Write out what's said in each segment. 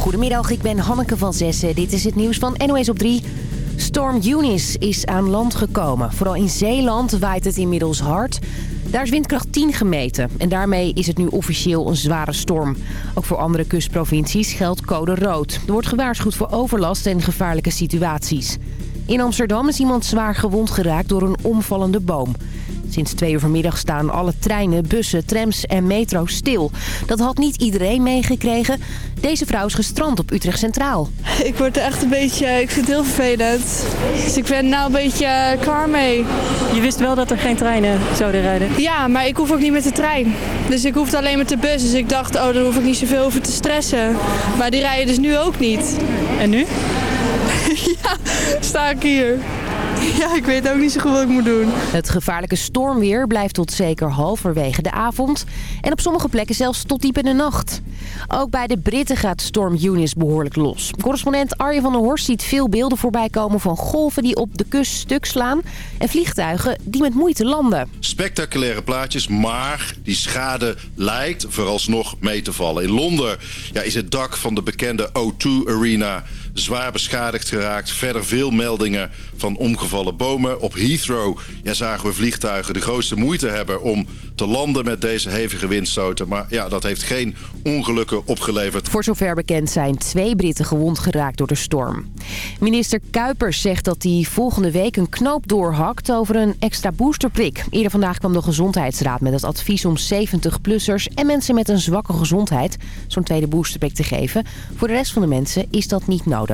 Goedemiddag, ik ben Hanneke van Zessen. Dit is het nieuws van NOS op 3. Storm Eunice is aan land gekomen. Vooral in Zeeland waait het inmiddels hard. Daar is windkracht 10 gemeten. En daarmee is het nu officieel een zware storm. Ook voor andere kustprovincies geldt code rood. Er wordt gewaarschuwd voor overlast en gevaarlijke situaties. In Amsterdam is iemand zwaar gewond geraakt door een omvallende boom. Sinds twee uur vanmiddag staan alle treinen, bussen, trams en metro's stil. Dat had niet iedereen meegekregen. Deze vrouw is gestrand op Utrecht Centraal. Ik word er echt een beetje, ik vind het heel vervelend. Dus ik ben nou een beetje eh, klaar mee. Je wist wel dat er geen treinen zouden rijden? Ja, maar ik hoef ook niet met de trein. Dus ik hoefde alleen met de bus. Dus ik dacht, oh, dan hoef ik niet zoveel over te stressen. Maar die rijden dus nu ook niet. En nu? ja, sta ik hier. Ja, ik weet ook niet zo goed wat ik moet doen. Het gevaarlijke stormweer blijft tot zeker halverwege de avond. En op sommige plekken zelfs tot diep in de nacht. Ook bij de Britten gaat storm Eunice behoorlijk los. Correspondent Arjen van der Horst ziet veel beelden voorbij komen van golven die op de kust stuk slaan. En vliegtuigen die met moeite landen. Spectaculaire plaatjes, maar die schade lijkt vooralsnog mee te vallen. In Londen ja, is het dak van de bekende O2 Arena zwaar beschadigd geraakt. Verder veel meldingen van omgevallen bomen. Op Heathrow ja, zagen we vliegtuigen de grootste moeite hebben om te landen met deze hevige windstoten. Maar ja, dat heeft geen ongelukken opgeleverd. Voor zover bekend zijn twee Britten gewond geraakt door de storm. Minister Kuipers zegt dat hij volgende week een knoop doorhakt over een extra boosterprik. Eerder vandaag kwam de Gezondheidsraad met het advies om 70-plussers en mensen met een zwakke gezondheid zo'n tweede boosterprik te geven. Voor de rest van de mensen is dat niet nodig.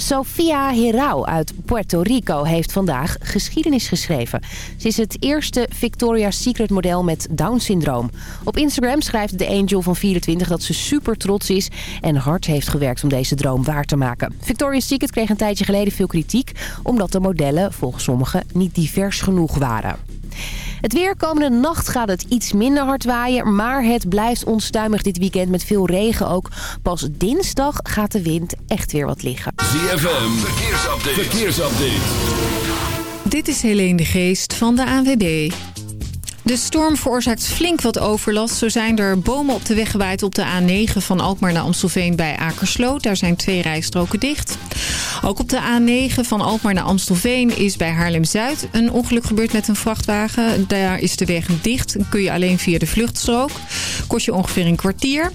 Sofia Herao uit Puerto Rico heeft vandaag geschiedenis geschreven. Ze is het eerste Victoria's Secret model met Down-syndroom. Op Instagram schrijft de Angel van 24 dat ze super trots is... en hard heeft gewerkt om deze droom waar te maken. Victoria's Secret kreeg een tijdje geleden veel kritiek... omdat de modellen volgens sommigen niet divers genoeg waren. Het weer komende nacht gaat het iets minder hard waaien, maar het blijft onstuimig dit weekend met veel regen ook. Pas dinsdag gaat de wind echt weer wat liggen. ZFM, verkeersupdate. verkeersupdate. Dit is Helene de Geest van de ANWB. De storm veroorzaakt flink wat overlast. Zo zijn er bomen op de weg gewaaid op de A9 van Alkmaar naar Amstelveen bij Akersloot. Daar zijn twee rijstroken dicht. Ook op de A9 van Alkmaar naar Amstelveen is bij Haarlem-Zuid een ongeluk gebeurd met een vrachtwagen. Daar is de weg dicht. Kun je alleen via de vluchtstrook. Kost je ongeveer een kwartier.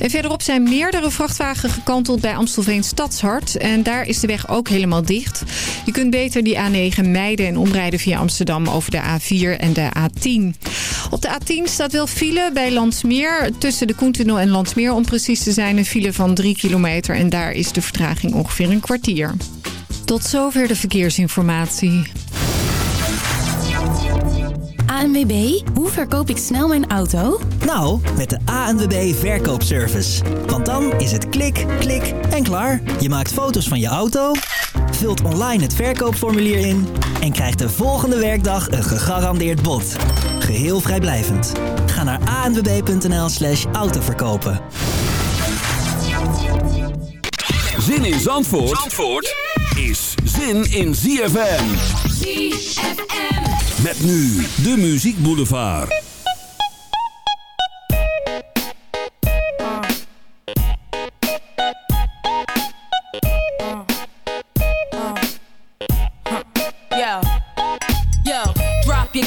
En verderop zijn meerdere vrachtwagen gekanteld bij Amstelveen Stadshart. En daar is de weg ook helemaal dicht. Je kunt beter die A9 mijden en omrijden via Amsterdam over de A4 en de A10. Op de A10 staat wel file bij Landsmeer. Tussen de Koentunnel en Landsmeer om precies te zijn een file van 3 kilometer. En daar is de vertraging ongeveer een kwartier. Tot zover de verkeersinformatie. ANWB, hoe verkoop ik snel mijn auto? Nou, met de ANWB Verkoopservice. Want dan is het klik, klik en klaar. Je maakt foto's van je auto, vult online het verkoopformulier in... en krijgt de volgende werkdag een gegarandeerd bod. Geheel vrijblijvend. Ga naar anwb.nl slash autoverkopen. Zin in Zandvoort, Zandvoort is zin in ZFM. ZFM. Met nu de Muziek Boulevard. Yo, yo, drop your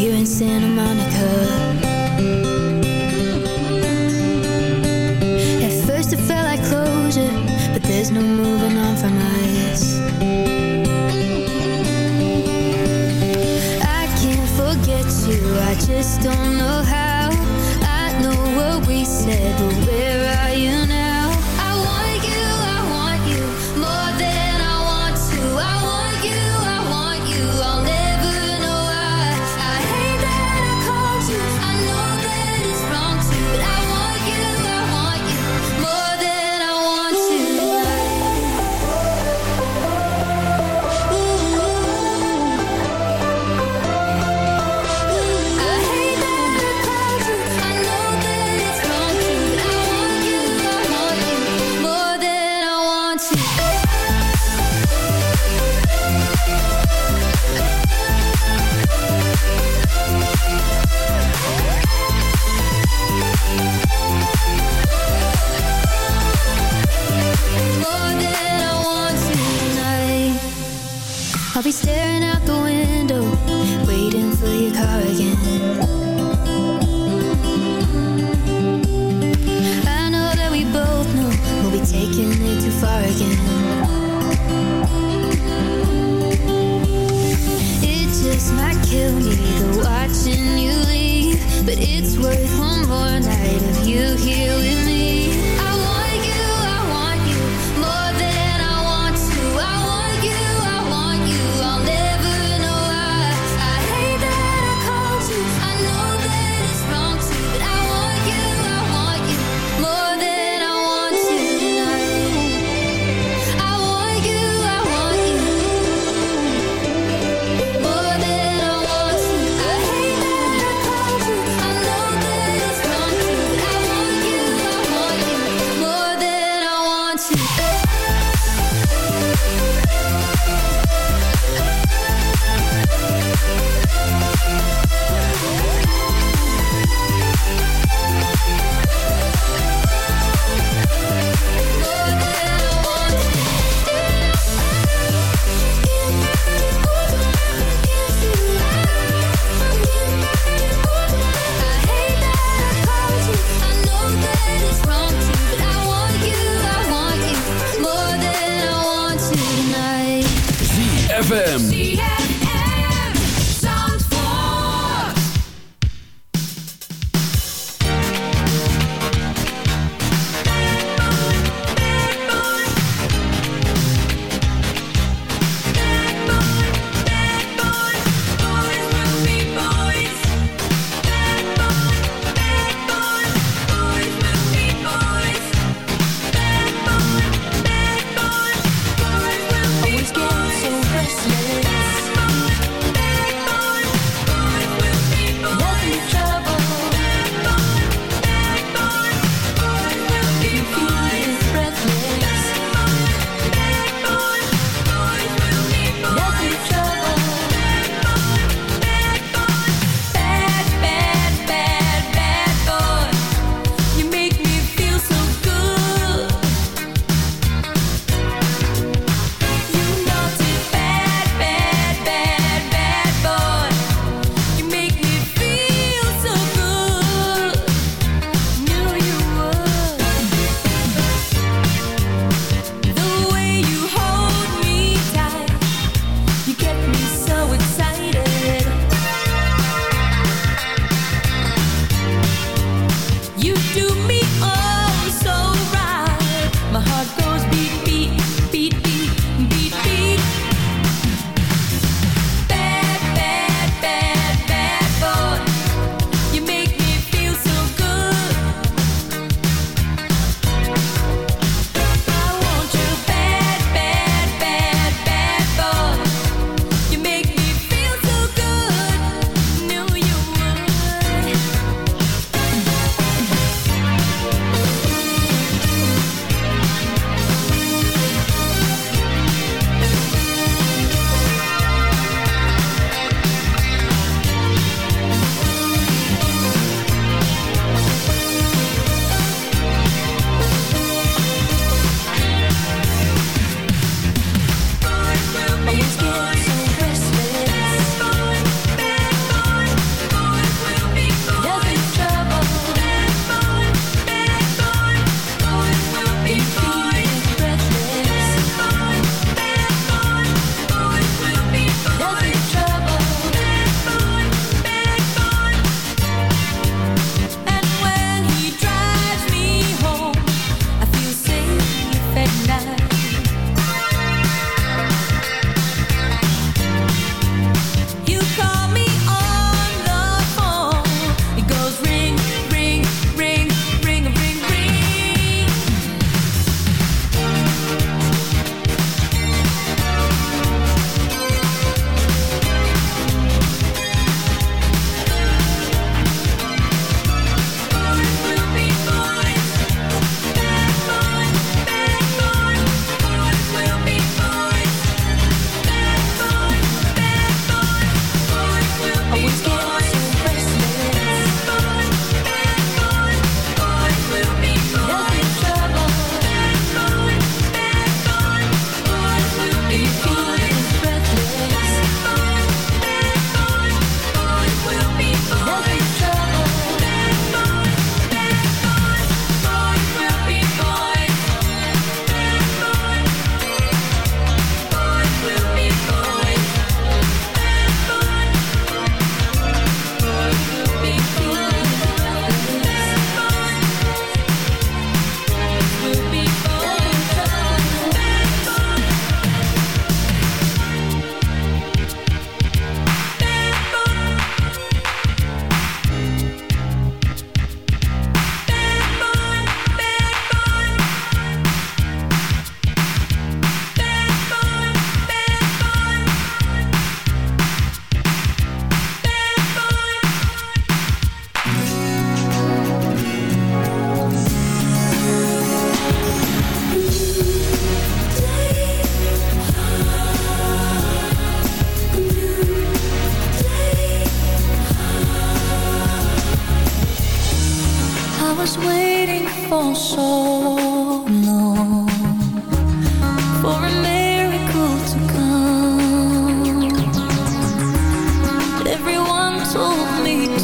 pier in Santa Monica.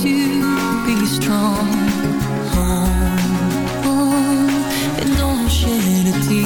to be strong. Oh, oh, and don't shed a tear.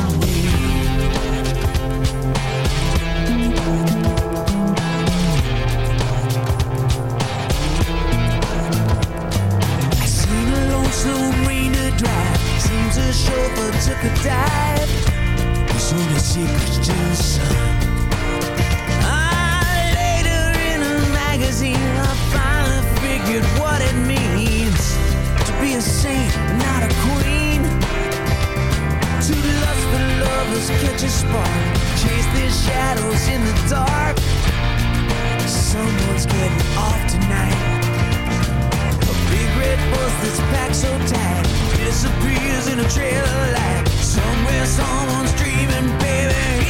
river took a dive was only secrets to the sun. Ah, later in a magazine, I finally figured what it means to be a saint, not a queen. To lust for lovers, catch a spark, chase their shadows in the dark. Someone's getting off tonight bus that's packed so tight disappears in a trail of light. Somewhere someone's dreaming, baby.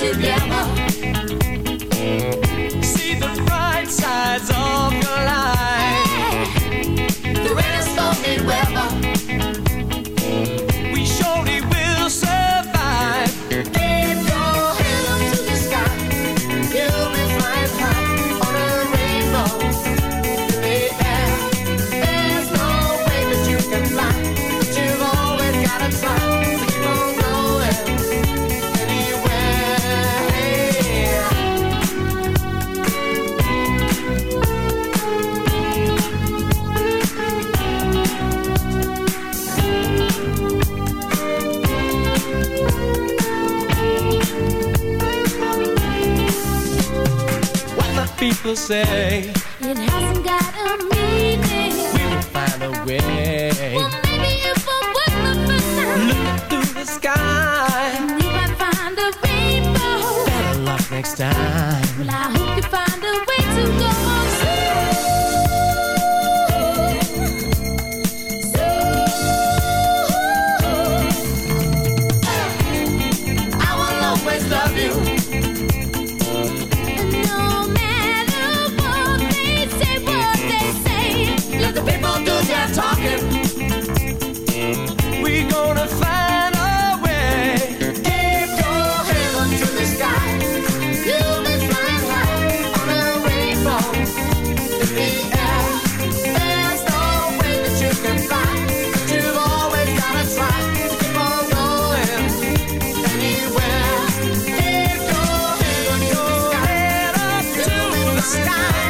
Sublime. People say It hasn't got a meaning. we will find a way. Well, maybe if I work the first time, Look through the sky, we might find a rainbow. better luck next time. The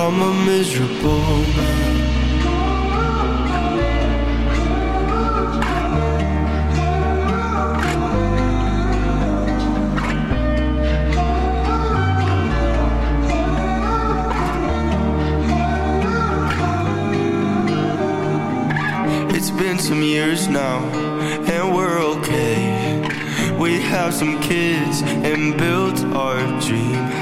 I'm a miserable man. It's been some years now, and we're okay. We have some kids and built our dream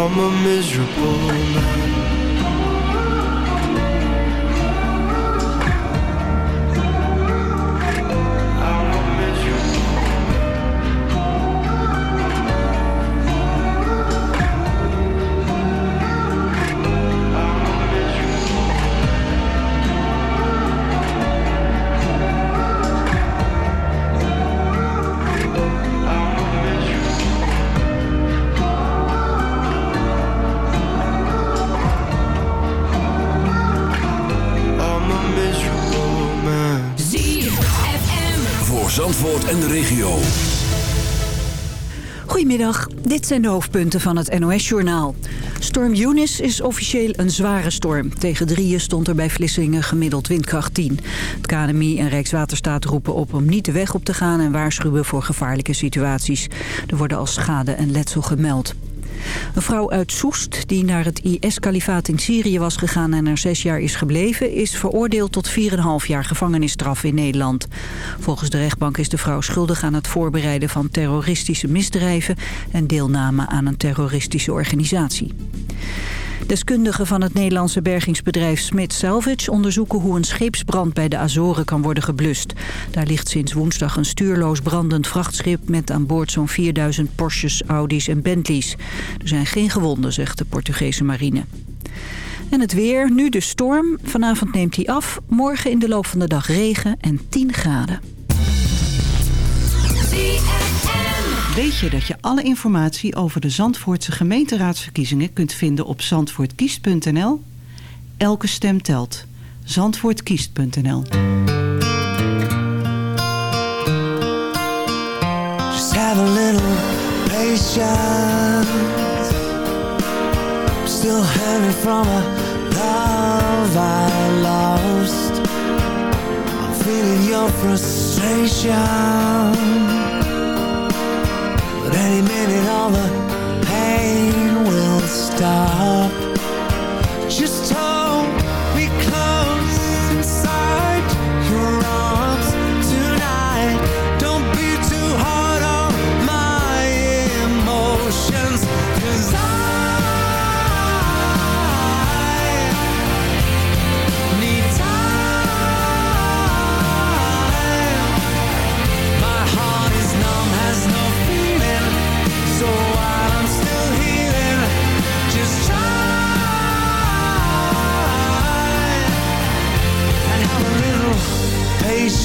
I'm a miserable man. Dit zijn de hoofdpunten van het NOS-journaal. Storm Eunice is officieel een zware storm. Tegen drieën stond er bij Vlissingen gemiddeld windkracht 10. Het KNMI en Rijkswaterstaat roepen op om niet de weg op te gaan... en waarschuwen voor gevaarlijke situaties. Er worden al schade en letsel gemeld. Een vrouw uit Soest, die naar het IS-kalifaat in Syrië was gegaan en er zes jaar is gebleven, is veroordeeld tot 4,5 jaar gevangenisstraf in Nederland. Volgens de rechtbank is de vrouw schuldig aan het voorbereiden van terroristische misdrijven en deelname aan een terroristische organisatie. Deskundigen van het Nederlandse bergingsbedrijf Smith Salvage onderzoeken hoe een scheepsbrand bij de Azoren kan worden geblust. Daar ligt sinds woensdag een stuurloos brandend vrachtschip met aan boord zo'n 4000 Porsches, Audi's en Bentleys. Er zijn geen gewonden, zegt de Portugese marine. En het weer, nu de storm. Vanavond neemt hij af, morgen in de loop van de dag regen en 10 graden. Weet je dat je alle informatie over de Zandvoortse gemeenteraadsverkiezingen kunt vinden op zandvoortkiest.nl? Elke stem telt. Zandvoortkiest.nl Just have a little patience. Still from a lost. Frustration. Minute all the pain will stop. Just hold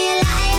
Making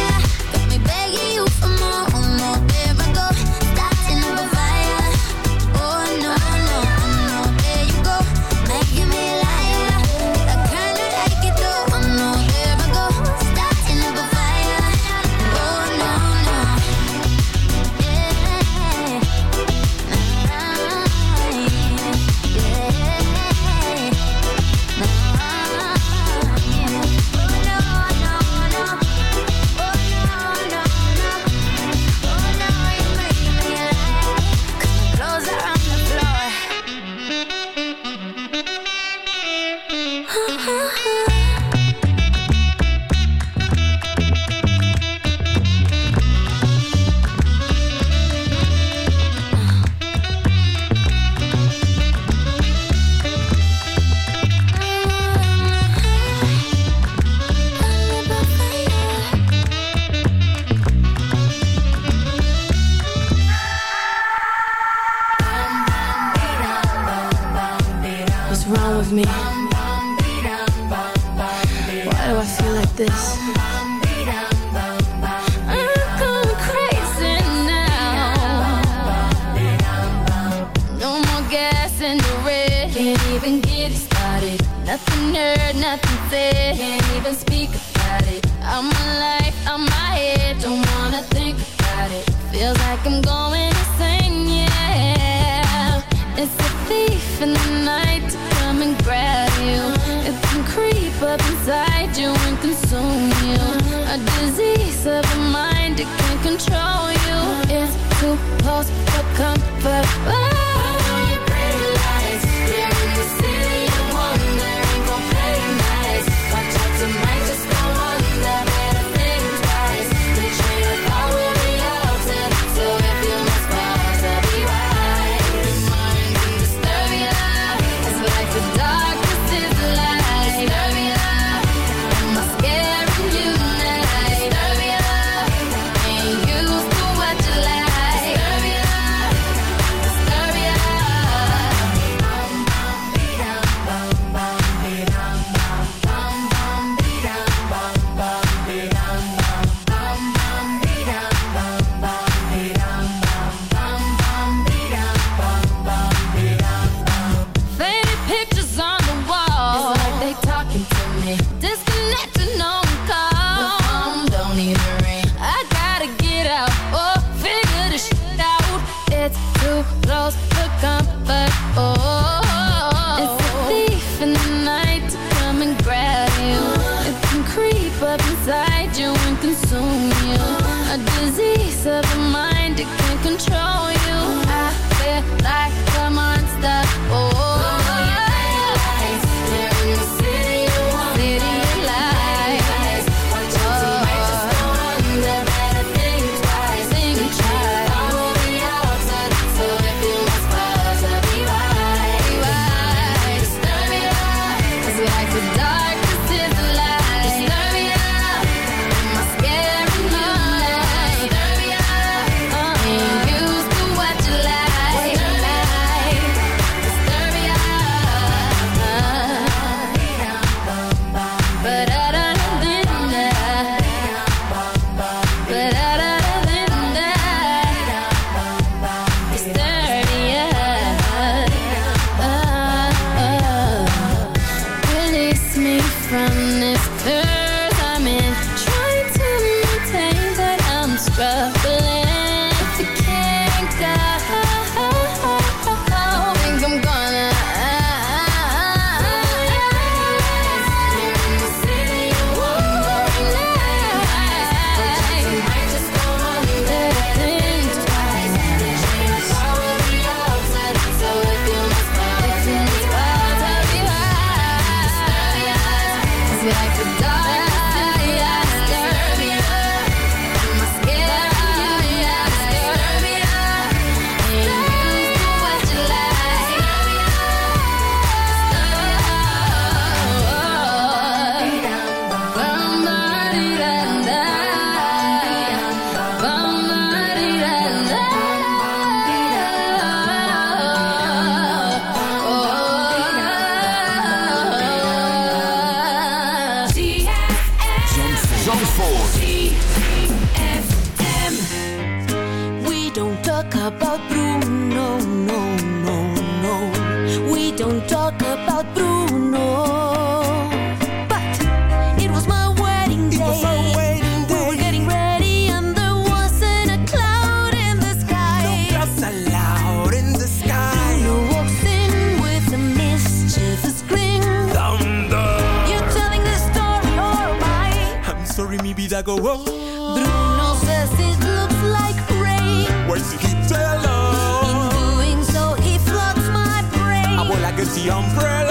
the umbrella.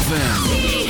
ZFM.